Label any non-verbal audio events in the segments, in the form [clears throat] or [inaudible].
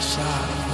side.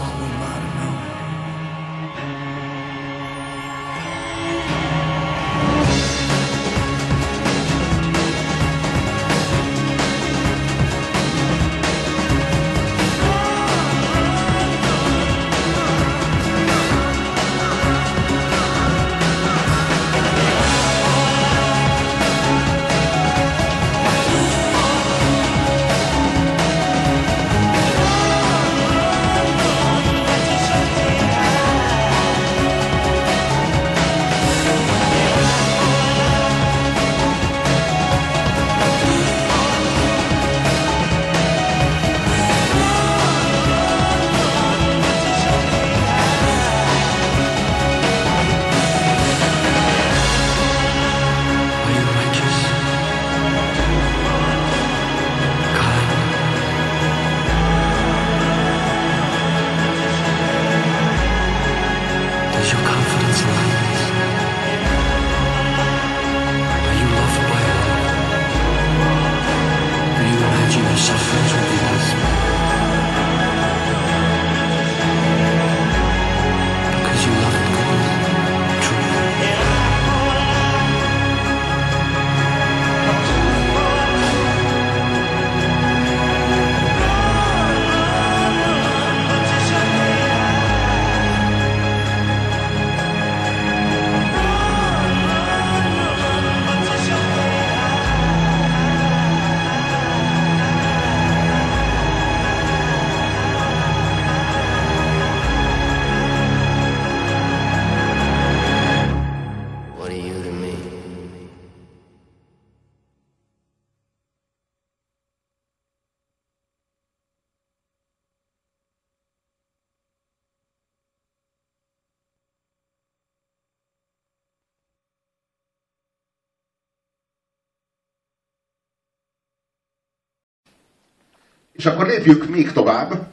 És akkor lépjük még tovább,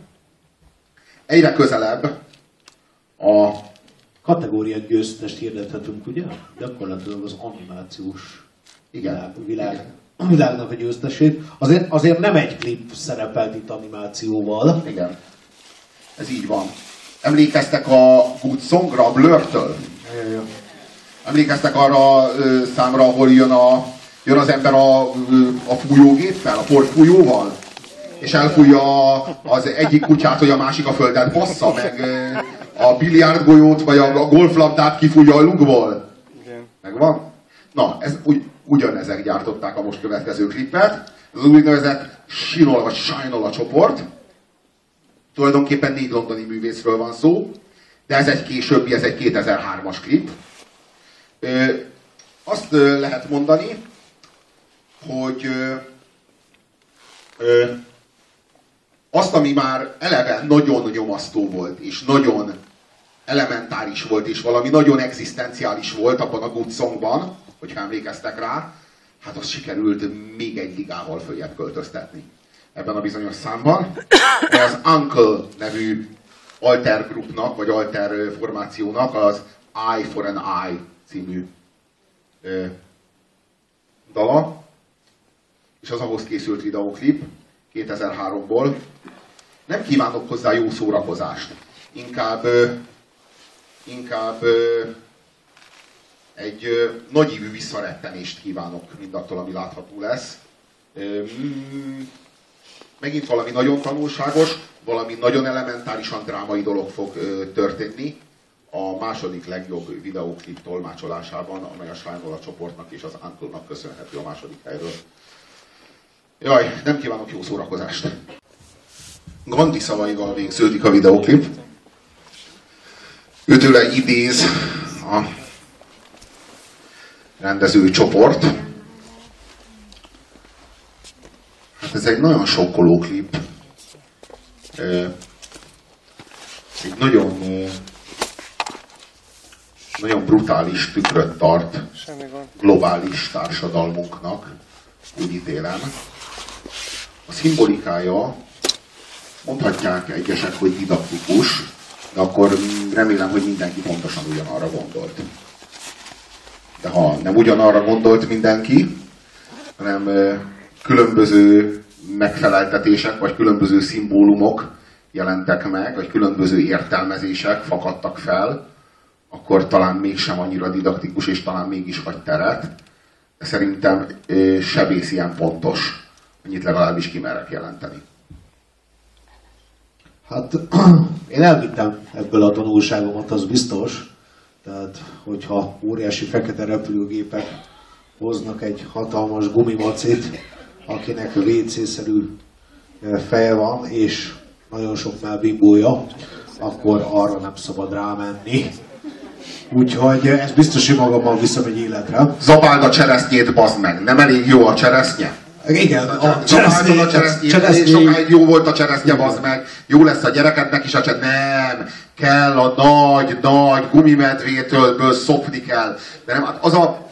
egyre közelebb a Kategória győztest hirdethetünk, ugye? Gyakorlatilag az animációs Igen. világ, világ, Igen. világnak a győztesét. Azért, azért nem egy klip szerepelt itt animációval. Igen. Ez így van. Emlékeztek a Good Songra, a Blur-től? Emlékeztek arra ö, számra, ahol jön, a, jön az ember a, a fújógéppel, a porfújóval? És elfújja az egyik kutyát, hogy a másik a földet bassza, meg a biliárdgolyót, vagy a, golflabdát kifújja a lukból. Megvan? Na, ez ugy, ugyanezek gyártották a most következő klippet. Ez az úgynevezett Sinol vagy Shinola csoport. Tulajdonképpen négy londoni művészről van szó, de ez egy későbbi, ez egy 2003-as klip. Ö, azt ö, lehet mondani, hogy ö, ö, azt, ami már eleve nagyon nyomasztó volt, és nagyon elementáris volt, és valami nagyon egzisztenciális volt abban a Good Songban, hogyha emlékeztek rá, hát azt sikerült még egy ligával följebb költöztetni ebben a bizonyos számban. De az Uncle nevű alter grupnak, vagy alter formációnak az Eye for an Eye című ö, dala, és az ahhoz készült videóklip 2003-ból. Nem kívánok hozzá jó szórakozást, inkább, inkább egy nagyívű visszarettenést kívánok mindattól, ami látható lesz. Mm, megint valami nagyon tanulságos, valami nagyon elementárisan drámai dolog fog történni a második legjobb videóklip tolmácsolásában, amely a Sányola csoportnak és az Antonnak köszönhető a második helyről. Jaj, nem kívánok jó szórakozást! Gandhi szavaival végződik a videóklip. Őtőle idéz a rendező csoport. Hát ez egy nagyon sokkoló klip. Egy nagyon nagyon brutális tükröt tart globális társadalmunknak, úgy ítélem. Szimbolikája, mondhatják egyesek, hogy didaktikus, de akkor remélem, hogy mindenki pontosan ugyanarra gondolt. De ha nem ugyanarra gondolt mindenki, hanem különböző megfeleltetések, vagy különböző szimbólumok jelentek meg, vagy különböző értelmezések fakadtak fel, akkor talán mégsem annyira didaktikus, és talán mégis hagy teret. Szerintem sebész ilyen pontos, annyit legalábbis kimerek jelenteni. Hát [clears throat] én elvittem ebből a tanulságomat, az biztos. Tehát, hogyha óriási fekete repülőgépek hoznak egy hatalmas gumimacit, akinek WC-szerű feje van, és nagyon sok melbimbója, akkor arra nem szabad rámenni. Úgyhogy ez biztos, hogy magammal viszem egy életre. Zabáld a cseresznyét, bazd meg! Nem elég jó a cseresznye? Igen, a cseresznye, a cseresznye, cseresznye. sokáig jó volt a cseresznye, bazd meg. Jó lesz a gyerekednek is a cseresznye. Nem, kell a nagy, nagy gumimedvétől szopni kell. De nem, hát az a,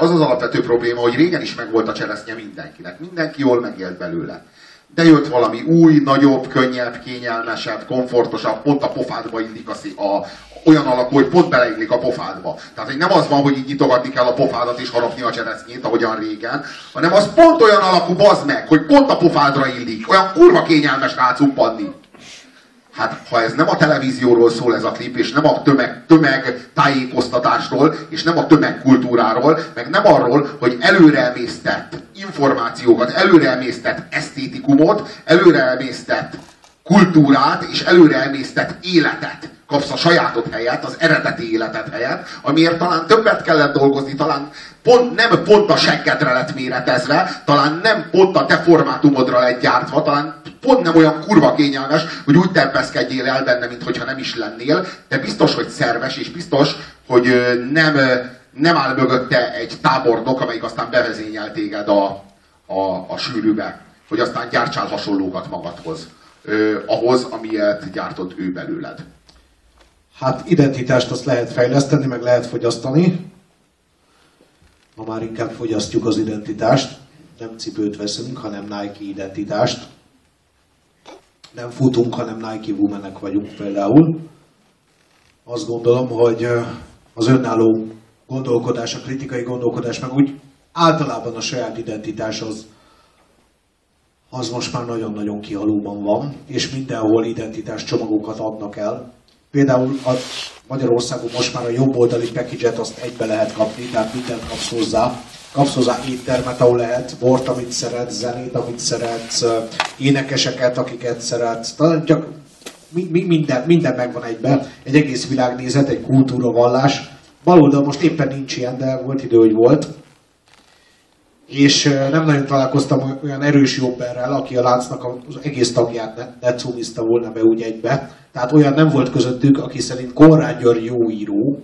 az az alapvető probléma, hogy régen is megvolt a cseresznye mindenkinek. Mindenki jól megélt belőle. De jött valami új, nagyobb, könnyebb, kényelmesebb, komfortosabb, pont a pofádba illik a, a, olyan alakú, hogy pont beleillik a pofádba. Tehát, hogy nem az van, hogy így nyitogatni kell a pofádat és harapni a cseresznyét, ahogyan régen, hanem az pont olyan alakú, bazd meg, hogy pont a pofádra illik. Olyan kurva kényelmes rácuppanni. Hát, ha ez nem a televízióról szól ez a klip, és nem a tömeg, tömeg tájékoztatásról, és nem a tömegkultúráról, meg nem arról, hogy előreemésztett információkat, előreemésztett esztétikumot, előreemésztett kultúrát, és előreemésztett életet. Kapsz a sajátod helyett, az eredeti életed helyett, amiért talán többet kellett dolgozni, talán pont, nem pont a seggedre lett méretezve, talán nem pont a te formátumodra lett gyártva, talán pont nem olyan kurva kényelmes, hogy úgy terpeszkedjél el benne, mintha nem is lennél, de biztos, hogy szerves, és biztos, hogy nem, nem áll mögötte egy tábornok, amelyik aztán bevezényel téged a, a, a sűrűbe, hogy aztán gyártsál hasonlókat magadhoz, ahhoz, amilyet gyártott ő belőled. Hát identitást azt lehet fejleszteni, meg lehet fogyasztani. Ma már inkább fogyasztjuk az identitást. Nem cipőt veszünk, hanem Nike identitást. Nem futunk, hanem Nike womanek vagyunk például. Azt gondolom, hogy az önálló gondolkodás, a kritikai gondolkodás, meg úgy általában a saját identitás az, az most már nagyon-nagyon kihalóban van, és mindenhol identitás csomagokat adnak el Például a Magyarországon most már a jobb oldali package azt egybe lehet kapni, tehát mindent kapsz hozzá. Kapsz hozzá éttermet, ahol lehet, bort, amit szeretsz, zenét, amit szeretsz, énekeseket, akiket szeretsz. Talán csak minden, minden megvan egyben. Egy egész világnézet, egy kultúra, vallás. Baloldal most éppen nincs ilyen, de volt idő, hogy volt és nem nagyon találkoztam olyan erős jobberrel, aki a láncnak az egész tagját ne, ne cumizta volna be úgy egybe. Tehát olyan nem volt közöttük, aki szerint Konrád György jó író,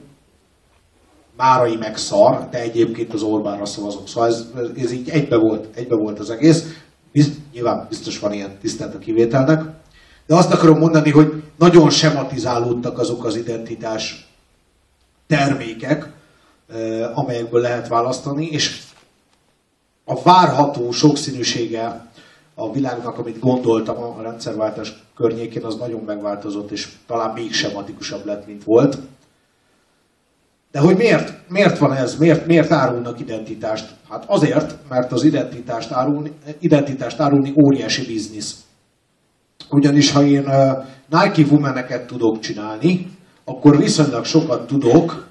Márai meg szar, de egyébként az Orbánra szavazok. Szóval ez, ez így egybe volt, egybe volt az egész. Biz, nyilván biztos van ilyen tisztelt a kivételnek. De azt akarom mondani, hogy nagyon sematizálódtak azok az identitás termékek, amelyekből lehet választani, és a várható sokszínűsége a világnak, amit gondoltam a rendszerváltás környékén, az nagyon megváltozott, és talán még sematikusabb lett, mint volt. De hogy miért, miért van ez? Miért, miért árulnak identitást? Hát azért, mert az identitást árulni, identitást árulni óriási biznisz. Ugyanis ha én Nike womeneket tudok csinálni, akkor viszonylag sokat tudok,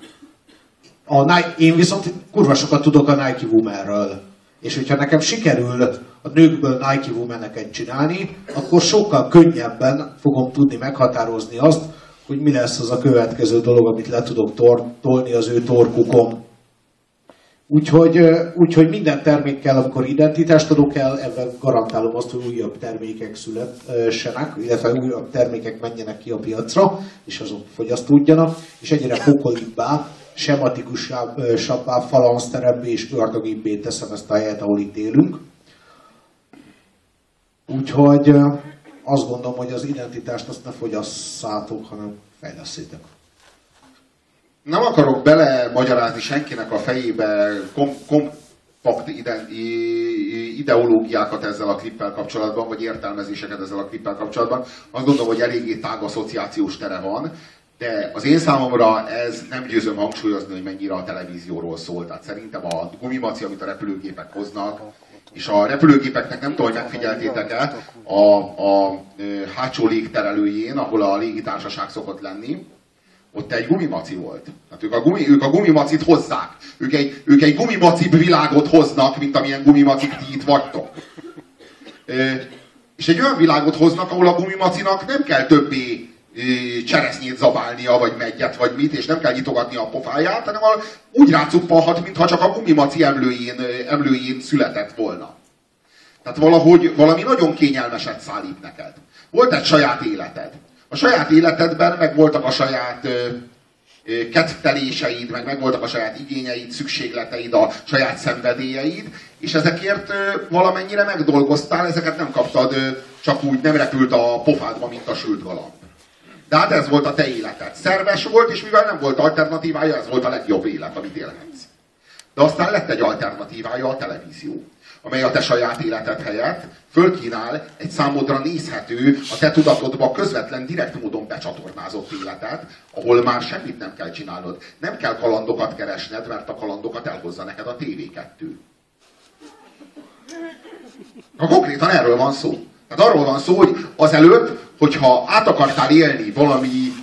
a Nike, én viszont kurva sokat tudok a Nike womanről És hogyha nekem sikerül a nőkből Nike woman csinálni, akkor sokkal könnyebben fogom tudni meghatározni azt, hogy mi lesz az a következő dolog, amit le tudok tor- tolni az ő torkukon. Úgyhogy, úgyhogy minden termékkel, amikor identitást adok el, ebben garantálom azt, hogy újabb termékek szülessenek, illetve újabb termékek menjenek ki a piacra, és azok fogyasztódjanak, és egyre pokolibbá, sematikusabbá, falanszterebbé és ördögibbé teszem ezt a helyet, ahol itt élünk. Úgyhogy azt gondolom, hogy az identitást azt ne fogyasszátok, hanem fejleszétek nem akarok bele magyarázni senkinek a fejébe kom, kompakt ide, ideológiákat ezzel a klippel kapcsolatban, vagy értelmezéseket ezzel a klippel kapcsolatban. Azt gondolom, hogy eléggé tág asszociációs tere van, de az én számomra ez nem győzöm hangsúlyozni, hogy mennyire a televízióról szól. Tehát szerintem a gumimaci, amit a repülőgépek hoznak, és a repülőgépeknek nem tudom, hogy megfigyeltétek-e, a, a, hátsó légterelőjén, ahol a légitársaság szokott lenni, ott egy gumimaci volt. Hát ők a, gumi, ők a gumimacit hozzák. Ők egy, ők egy gumimaci világot hoznak, mint amilyen gumimacik ti itt vagytok. E, és egy olyan világot hoznak, ahol a gumimacinak nem kell többé cseresznyét zabálnia, vagy megyet, vagy mit, és nem kell nyitogatni a pofáját, hanem úgy rácuppalhat, mintha csak a gumimaci emlőjén, emlőjén született volna. Tehát valahogy valami nagyon kényelmeset szállít neked. Volt egy saját életed. A saját életedben meg voltak a saját kedvteléseid, meg megvoltak a saját igényeid, szükségleteid, a saját szenvedélyeid, és ezekért valamennyire megdolgoztál, ezeket nem kaptad csak úgy, nem repült a pofádba, mint a sült galamb. De hát ez volt a te életed. Szerves volt, és mivel nem volt alternatívája, ez volt a legjobb élet, amit élhetsz. De aztán lett egy alternatívája, a televízió amely a te saját életed helyett fölkínál egy számodra nézhető, a te tudatodba közvetlen, direkt módon becsatornázott életet, ahol már semmit nem kell csinálnod. Nem kell kalandokat keresned, mert a kalandokat elhozza neked a TV2. Na, konkrétan erről van szó. Tehát arról van szó, hogy azelőtt, hogyha át akartál élni valami,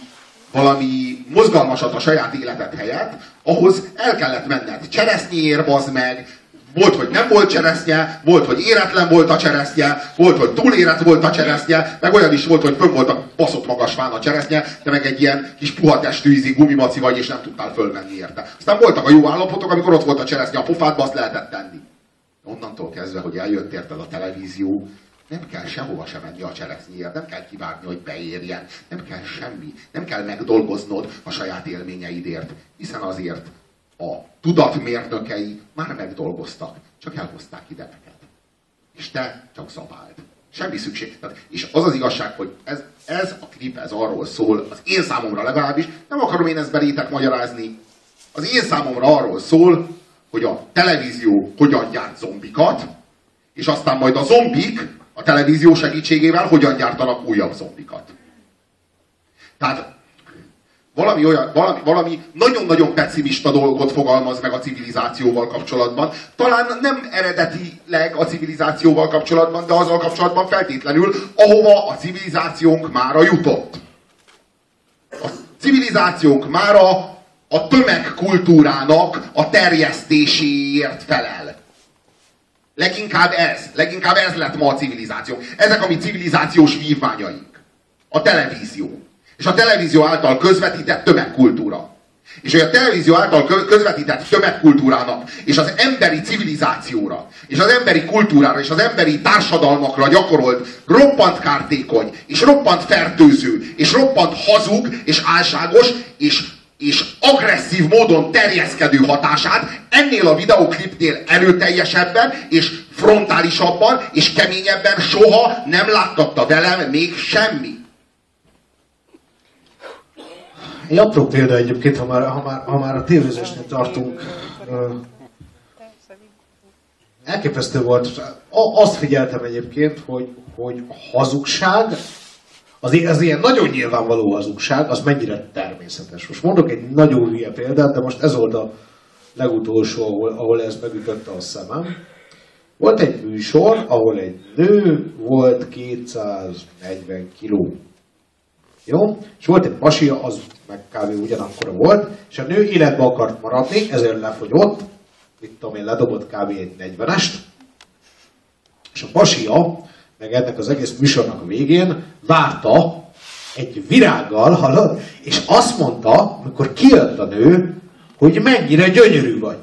valami mozgalmasat a saját életed helyett, ahhoz el kellett menned. Cseresznyér, bazd meg, volt, hogy nem volt cseresznye, volt, hogy éretlen volt a cseresznye, volt, hogy túlérett volt a cseresznye, meg olyan is volt, hogy fönn volt a baszott magas fán a cseresznye, de meg egy ilyen kis puha testű ízi gumimaci vagy, és nem tudtál fölmenni érte. Aztán voltak a jó állapotok, amikor ott volt a cseresznye a pofádba, azt lehetett tenni. Onnantól kezdve, hogy eljött érted a televízió, nem kell sehova sem menni a cseresznyéért, nem kell kivárni, hogy beérjen, nem kell semmi, nem kell megdolgoznod a saját élményeidért, hiszen azért a tudatmérnökei már megdolgoztak, csak elhozták ide neked. És te csak zabáld. Semmi szükség. Tehát, és az az igazság, hogy ez, ez a klip, ez arról szól, az én számomra legalábbis, nem akarom én ezt belétek magyarázni, az én számomra arról szól, hogy a televízió hogyan gyárt zombikat, és aztán majd a zombik a televízió segítségével hogyan gyártanak újabb zombikat. Tehát valami olyan, valami, valami nagyon-nagyon pessimista dolgot fogalmaz meg a civilizációval kapcsolatban. Talán nem eredetileg a civilizációval kapcsolatban, de azzal kapcsolatban feltétlenül, ahova a civilizációnk mára jutott. A civilizációnk mára a tömegkultúrának a terjesztéséért felel. Leginkább ez, leginkább ez lett ma a civilizáció. Ezek a mi civilizációs vívmányaink. A televízió és a televízió által közvetített tömegkultúra. És hogy a televízió által közvetített tömegkultúrának, és az emberi civilizációra, és az emberi kultúrára, és az emberi társadalmakra gyakorolt roppant kártékony, és roppant fertőző, és roppant hazug, és álságos, és, és agresszív módon terjeszkedő hatását ennél a videoklipnél erőteljesebben, és frontálisabban, és keményebben soha nem láttatta velem még semmi. Egy apró példa egyébként, ha már, ha már, ha már a tévézésnél tartunk. Elképesztő volt. Azt figyeltem egyébként, hogy, hogy hazugság, az, az ilyen nagyon nyilvánvaló hazugság, az mennyire természetes. Most mondok egy nagyon hülye példát, de most ez volt a legutolsó, ahol, ahol ez megütötte a szemem. Volt egy műsor, ahol egy nő volt 240 kiló. Jó? És volt egy pasia, az meg kb. ugyanakkor volt, és a nő életbe akart maradni, ezért lefogyott, mit tudom én, ledobott kb. egy 40-est, És a pasia, meg ennek az egész műsornak a végén várta egy virággal, hallod? És azt mondta, amikor kijött a nő, hogy mennyire gyönyörű vagy.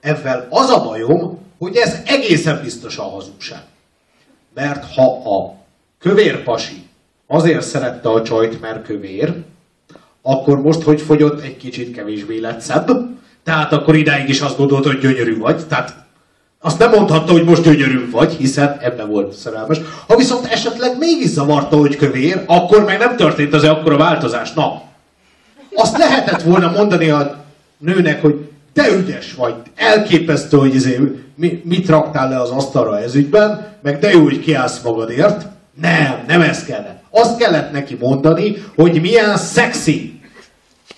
Ezzel az a bajom, hogy ez egészen biztos a hazugság. Mert ha a kövér pasi azért szerette a csajt, mert kövér, akkor most, hogy fogyott, egy kicsit kevésbé lett szebb, tehát akkor idáig is azt gondolta, hogy gyönyörű vagy, tehát azt nem mondhatta, hogy most gyönyörű vagy, hiszen ebben volt szerelmes. Ha viszont esetleg mégis zavarta, hogy kövér, akkor meg nem történt az akkora változás. Na, azt lehetett volna mondani a nőnek, hogy te ügyes vagy, elképesztő, hogy izé, mi, mit raktál le az asztalra ez ügyben, meg de jó, hogy kiállsz magadért. Nem, nem ez kellett. Azt kellett neki mondani, hogy milyen szexi.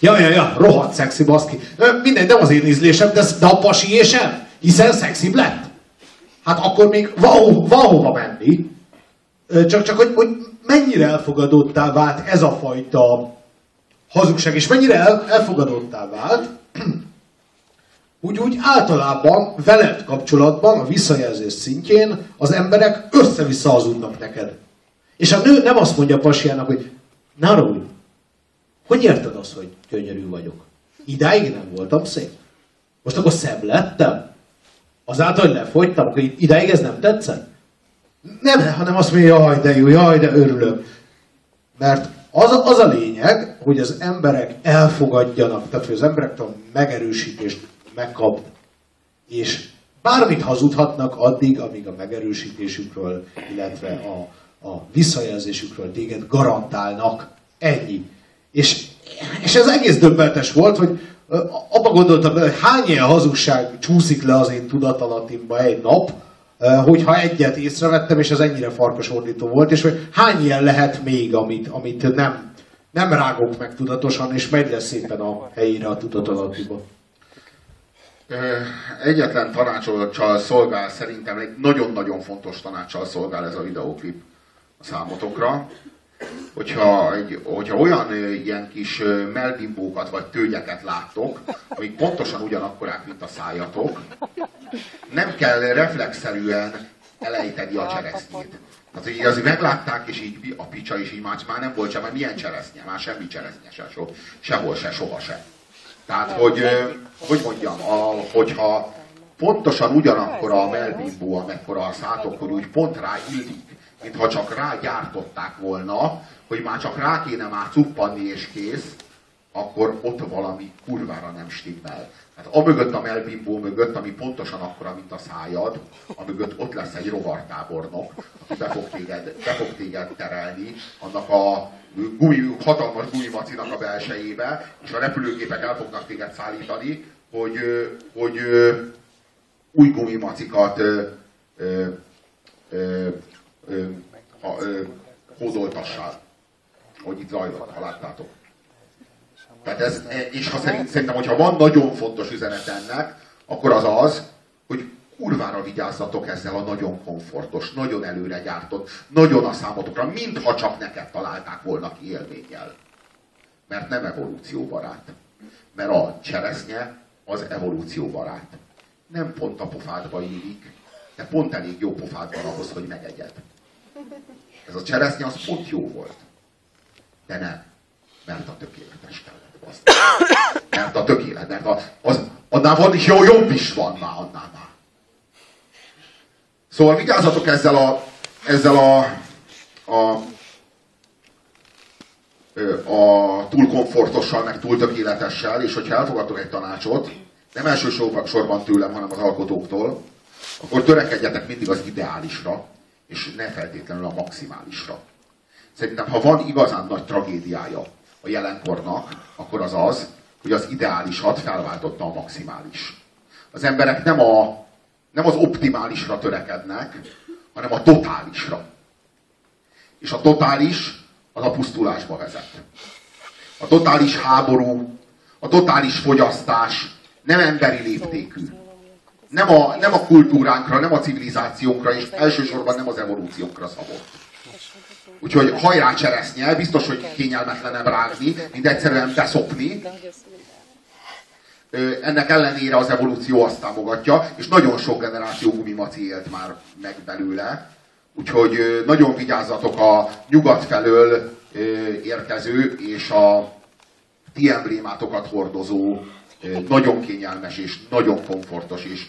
Ja, ja, ja, rohadt szexi, baszki. Mindegy, nem az én ízlésem, de, de a pasi sem hiszen szexibb lett. Hát akkor még van, van menni. Csak, csak hogy, hogy mennyire elfogadottá vált ez a fajta hazugság, és mennyire el, elfogadottá vált, [clears throat] úgy, úgy általában veled kapcsolatban, a visszajelzés szintjén az emberek össze-vissza hazudnak neked. És a nő nem azt mondja pasiának, hogy Naru, hogy érted azt, hogy gyönyörű vagyok? Idáig nem voltam szép. Most akkor szebb lettem? Azáltal, hogy lefogytam, akkor ideig ez nem tetszett? Nem, hanem azt mondja, jaj, de jó, jaj, de örülök. Mert az, az a lényeg, hogy az emberek elfogadjanak, tehát hogy az emberektől megerősítést megkap, és bármit hazudhatnak addig, amíg a megerősítésükről, illetve a, a visszajelzésükről téged garantálnak. Ennyi. És, és ez egész döbbenetes volt, hogy abba gondoltam hogy hány ilyen hazugság csúszik le az én tudatalattimba egy nap, hogyha egyet észrevettem, és az ennyire farkasordító volt, és hogy hány ilyen lehet még, amit, amit nem, nem rágok meg tudatosan, és megy le szépen a helyére a tudatalattiba. Egyetlen tanácsocsal szolgál szerintem, egy nagyon-nagyon fontos tanácsal szolgál ez a videóklip számotokra hogyha, egy, hogyha olyan ilyen kis melbimbókat vagy tőgyeket láttok, amik pontosan ugyanakkorák, mint a szájatok, nem kell reflexzerűen elejteni a cseresznyét. Tehát így azért meglátták, és így a picsa is így már, már nem volt sem, mert milyen cseresznye, már semmi cseresznye se, so, sehol se, soha se. Tehát, hogy, hogy mondjam, a, hogyha pontosan ugyanakkor a melbimbó, amekkora a szátokkor úgy pont rá illik, mintha csak rágyártották volna, hogy már csak rá kéne már cuppanni és kész, akkor ott valami kurvára nem stimmel. Hát a mögött a melbimbó mögött, ami pontosan akkora, mint a szájad, a mögött ott lesz egy rovartábornok, aki be fog téged, be fog téged terelni annak a gumi, hatalmas gumimacinak a belsejébe, és a repülőgépek el fognak téged szállítani, hogy, hogy új gumimacikat ö, hódoltassál, hogy itt zajlott, ha láttátok. Tehát ez, e, és ha szerint, szerintem, hogyha van nagyon fontos üzenet ennek, akkor az az, hogy kurvára vigyázzatok ezzel a nagyon komfortos, nagyon előre gyártott, nagyon a számotokra, mintha csak neked találták volna ki élménnyel. Mert nem evolúcióbarát. Mert a cseresznye az evolúcióbarát. Nem pont a pofádba illik, de pont elég jó pofád van ahhoz, hogy megegyed. Ez a cseresznye az pont jó volt. De nem. Mert a tökéletes kellett. Az. Mert a tökélet, mert a, az, annál van is jó, jobb is van már, annál már. Szóval vigyázzatok ezzel a, ezzel a, a, a túl komfortossal, meg túl tökéletessel, és hogyha elfogadtok egy tanácsot, nem elsősorban tőlem, hanem az alkotóktól, akkor törekedjetek mindig az ideálisra, és ne feltétlenül a maximálisra. Szerintem, ha van igazán nagy tragédiája a jelenkornak, akkor az az, hogy az ideálisat felváltotta a maximális. Az emberek nem, a, nem az optimálisra törekednek, hanem a totálisra. És a totális az a pusztulásba vezet. A totális háború, a totális fogyasztás nem emberi léptékű nem a, nem a kultúránkra, nem a civilizációnkra, és elsősorban nem az evolúciónkra szabott. Úgyhogy hajrá cseresznye, biztos, hogy kényelmetlenebb rágni, mint egyszerűen beszopni. ennek ellenére az evolúció azt támogatja, és nagyon sok generáció gumimaci élt már meg belőle. Úgyhogy nagyon vigyázzatok a nyugat felől érkező és a ti emblémátokat hordozó, nagyon kényelmes és nagyon komfortos és,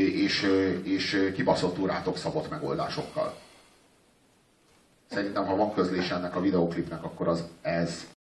és, és kibaszottul rátok szabott megoldásokkal. Szerintem, ha van közlés ennek a videoklipnek, akkor az ez.